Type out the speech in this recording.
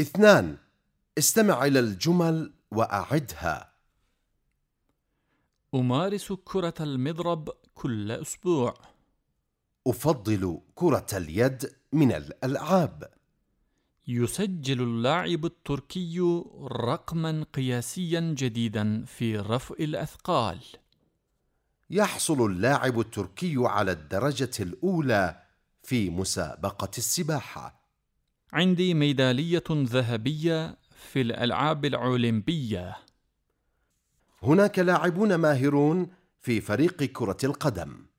اثنان استمع إلى الجمل وأعدها. أمارس كرة المضرب كل أسبوع. أفضل كرة اليد من الألعاب. يسجل اللاعب التركي رقما قياسيا جديدا في رفع الأثقال. يحصل اللاعب التركي على الدرجة الأولى في مسابقة السباحة. عندي ميدالية ذهبية في الألعاب الأولمبية. هناك لاعبون ماهرون في فريق كرة القدم.